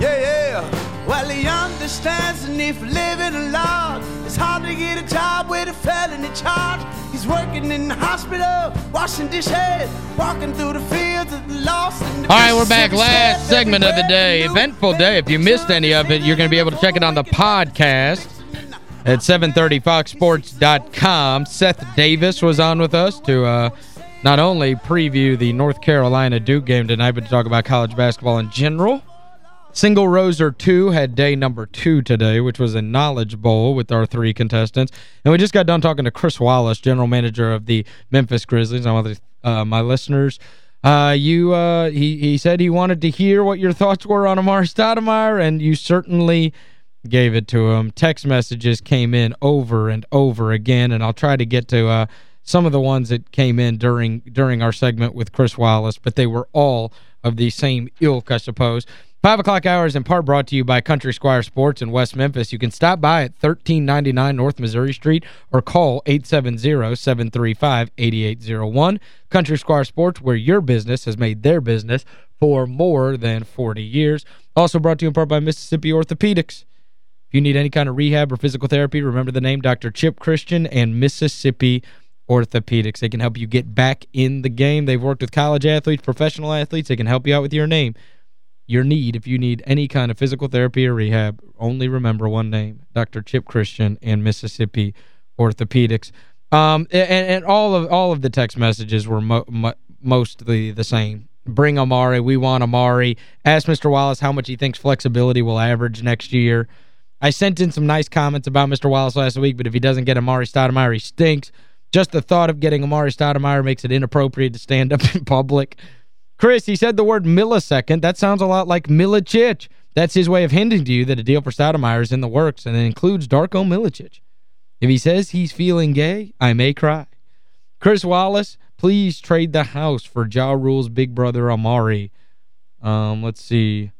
Yeah, yeah. Well, he understands the need for living alone. It's hard to get a job with a felony charge. He's working in the hospital, washing dishes, walking through the fields of the lost. All right, we're back. Last segment of the day. Eventful day. If you missed any of it, you're going to be able to check it on the podcast at 730foxsports.com. Seth Davis was on with us to uh, not only preview the North Carolina Duke game tonight, but to talk about college basketball in general. Single Roser 2 had day number two today, which was a Knowledge Bowl with our three contestants. And we just got done talking to Chris Wallace, general manager of the Memphis Grizzlies. Uh, my listeners, uh, you uh, he, he said he wanted to hear what your thoughts were on Amar'e Stoudemire, and you certainly gave it to him. Text messages came in over and over again, and I'll try to get to uh, some of the ones that came in during during our segment with Chris Wallace, but they were all of the same ilk, I suppose. 5 o'clock hours in part brought to you by Country Squire Sports in West Memphis. You can stop by at 1399 North Missouri Street or call 870-735-8801. Country Squire Sports, where your business has made their business for more than 40 years. Also brought to you in part by Mississippi Orthopedics. If you need any kind of rehab or physical therapy, remember the name Dr. Chip Christian and Mississippi Orthopedics. They can help you get back in the game. They've worked with college athletes, professional athletes. They can help you out with your name your need, if you need any kind of physical therapy or rehab, only remember one name, Dr. Chip Christian and Mississippi Orthopedics. Um, and, and all of all of the text messages were mo mo mostly the same. Bring Amar'e. We want Amar'e. Ask Mr. Wallace how much he thinks flexibility will average next year. I sent in some nice comments about Mr. Wallace last week, but if he doesn't get Amar'e Stoudemire, he stinks. Just the thought of getting Amar'e Stoudemire makes it inappropriate to stand up in public. Chris, he said the word millisecond. That sounds a lot like Milicic. That's his way of hinting to you that a deal for Stoudemire is in the works, and it includes Darko Milicic. If he says he's feeling gay, I may cry. Chris Wallace, please trade the house for Ja Rule's big brother Amar'e. Um, let's see.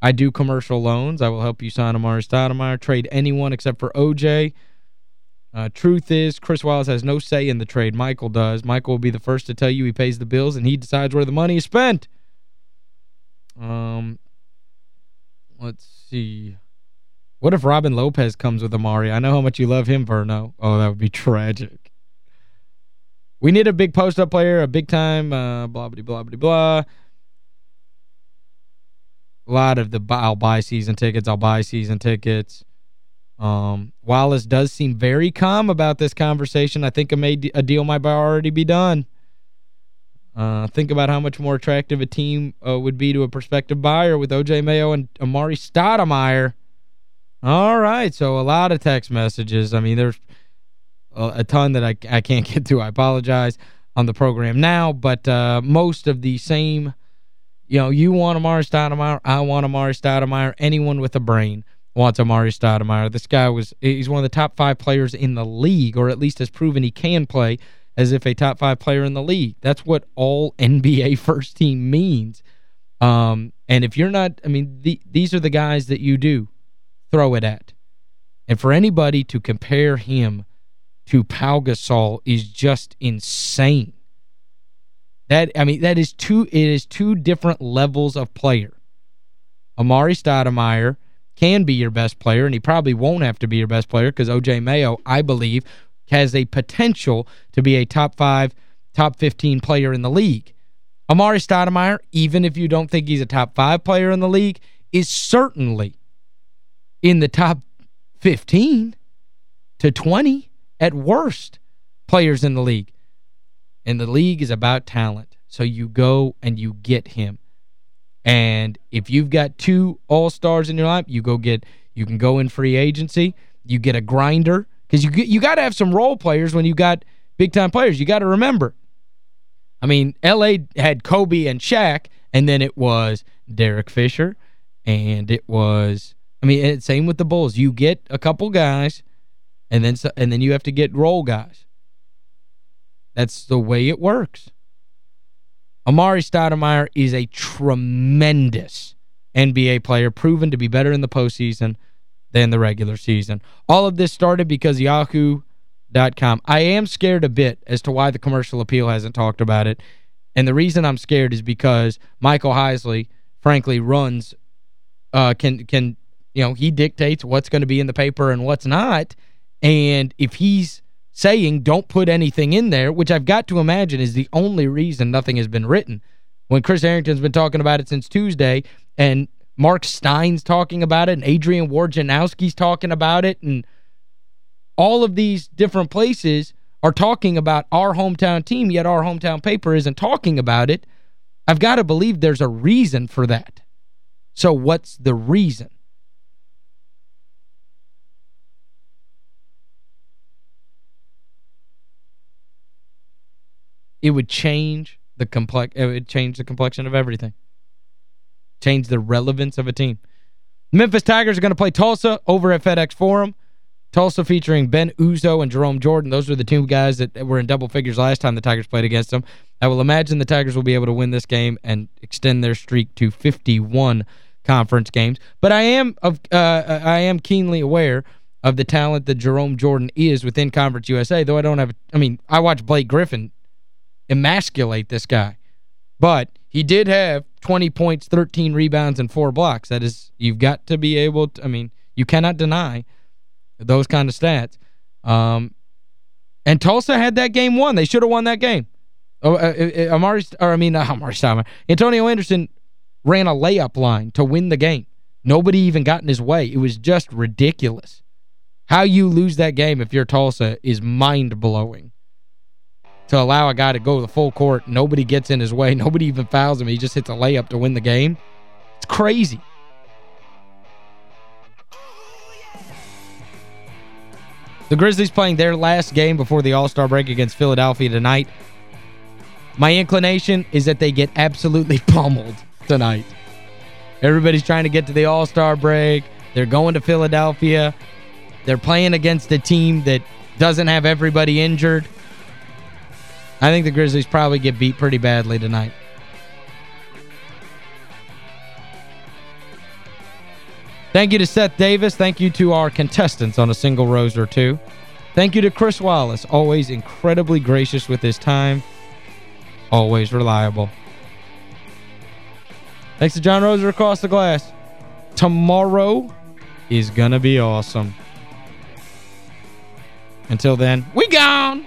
I do commercial loans. I will help you sign Amar'e Stoudemire. Trade anyone except for OJ. Uh, truth is, Chris Wallace has no say in the trade. Michael does. Michael will be the first to tell you he pays the bills, and he decides where the money is spent. Um, Let's see. What if Robin Lopez comes with Amar'e? I know how much you love him, Verno. Oh, that would be tragic. We need a big post-up player, a big-time, uh, blah, blah, blah, blah, blah. A lot of the, I'll buy season tickets, I'll buy season tickets. Um, Wallace does seem very calm about this conversation. I think a, made, a deal might already be done. Uh, think about how much more attractive a team uh, would be to a prospective buyer with O.J. Mayo and Amar'e Stoudemire. All right, so a lot of text messages. I mean, there's a, a ton that I, I can't get to. I apologize on the program now, but uh, most of the same, you know, you want Amar'e Stoudemire, I want Amar'e Stoudemire, anyone with a brain wants Amar'e Stoudemire. This guy was he's one of the top five players in the league, or at least has proven he can play as if a top five player in the league. That's what all NBA first team means. Um, and if you're not, I mean, the, these are the guys that you do throw it at. And for anybody to compare him to Pau Gasol is just insane. That I mean, that is two it is two different levels of player. Amar'e Stoudemire can be your best player, and he probably won't have to be your best player because O.J. Mayo, I believe, has a potential to be a top five, top 15 player in the league. Amar'e Stoudemire, even if you don't think he's a top five player in the league, is certainly in the top 15 to 20 at worst players in the league. And the league is about talent. So you go and you get him. And if you've got two all-stars in your life, you go get you can go in free agency, you get a grinder because you you got to have some role players when you got big-time players. You got to remember. I mean, L.A. had Kobe and Shaq, and then it was Derek Fisher, and it was, I mean, same with the Bulls. You get a couple guys, and then and then you have to get role guys. That's the way it works. Amar'e Stoudemire is a tremendous NBA player, proven to be better in the postseason than the regular season. All of this started because Yahoo.com. I am scared a bit as to why the commercial appeal hasn't talked about it. And the reason I'm scared is because Michael Heisley, frankly, runs, uh, can, can you know, he dictates what's going to be in the paper and what's not. And if he's saying don't put anything in there, which I've got to imagine is the only reason nothing has been written. When Chris Herrington's been talking about it since Tuesday, and Mark Stein's talking about it, and Adrian Wojnarowski's talking about it, and all of these different places are talking about our hometown team, yet our hometown paper isn't talking about it. I've got to believe there's a reason for that. So what's the reason? It would change the complex it would change the complexion of everything. Change the relevance of a team. Memphis Tigers are going to play Tulsa over at FedEx Forum. Tulsa featuring Ben Uzoh and Jerome Jordan. Those were the two guys that were in double figures last time the Tigers played against them. I will imagine the Tigers will be able to win this game and extend their streak to 51 conference games. But I am of uh, I am keenly aware of the talent that Jerome Jordan is within Conference USA, though I don't have I mean, I watch Blake Griffin emasculate this guy. But he did have 20 points, 13 rebounds, and four blocks. That is, you've got to be able to, I mean, you cannot deny those kind of stats. Um, and Tulsa had that game won. They should have won that game. Oh, uh, uh, uh Amar'e, or I mean, Amar'e Stoudemire. Antonio Anderson ran a layup line to win the game. Nobody even got in his way. It was just ridiculous. How you lose that game if you're Tulsa is mind-blowing to allow a guy to go the full court. Nobody gets in his way. Nobody even fouls him. He just hits a layup to win the game. It's crazy. The Grizzlies playing their last game before the All-Star break against Philadelphia tonight. My inclination is that they get absolutely pummeled tonight. Everybody's trying to get to the All-Star break. They're going to Philadelphia. They're playing against a team that doesn't have everybody injured. I think the Grizzlies probably get beat pretty badly tonight. Thank you to Seth Davis. Thank you to our contestants on a single rose or two. Thank you to Chris Wallace, always incredibly gracious with his time. Always reliable. Thanks to John Roser across the glass. Tomorrow is going to be awesome. Until then, we gone!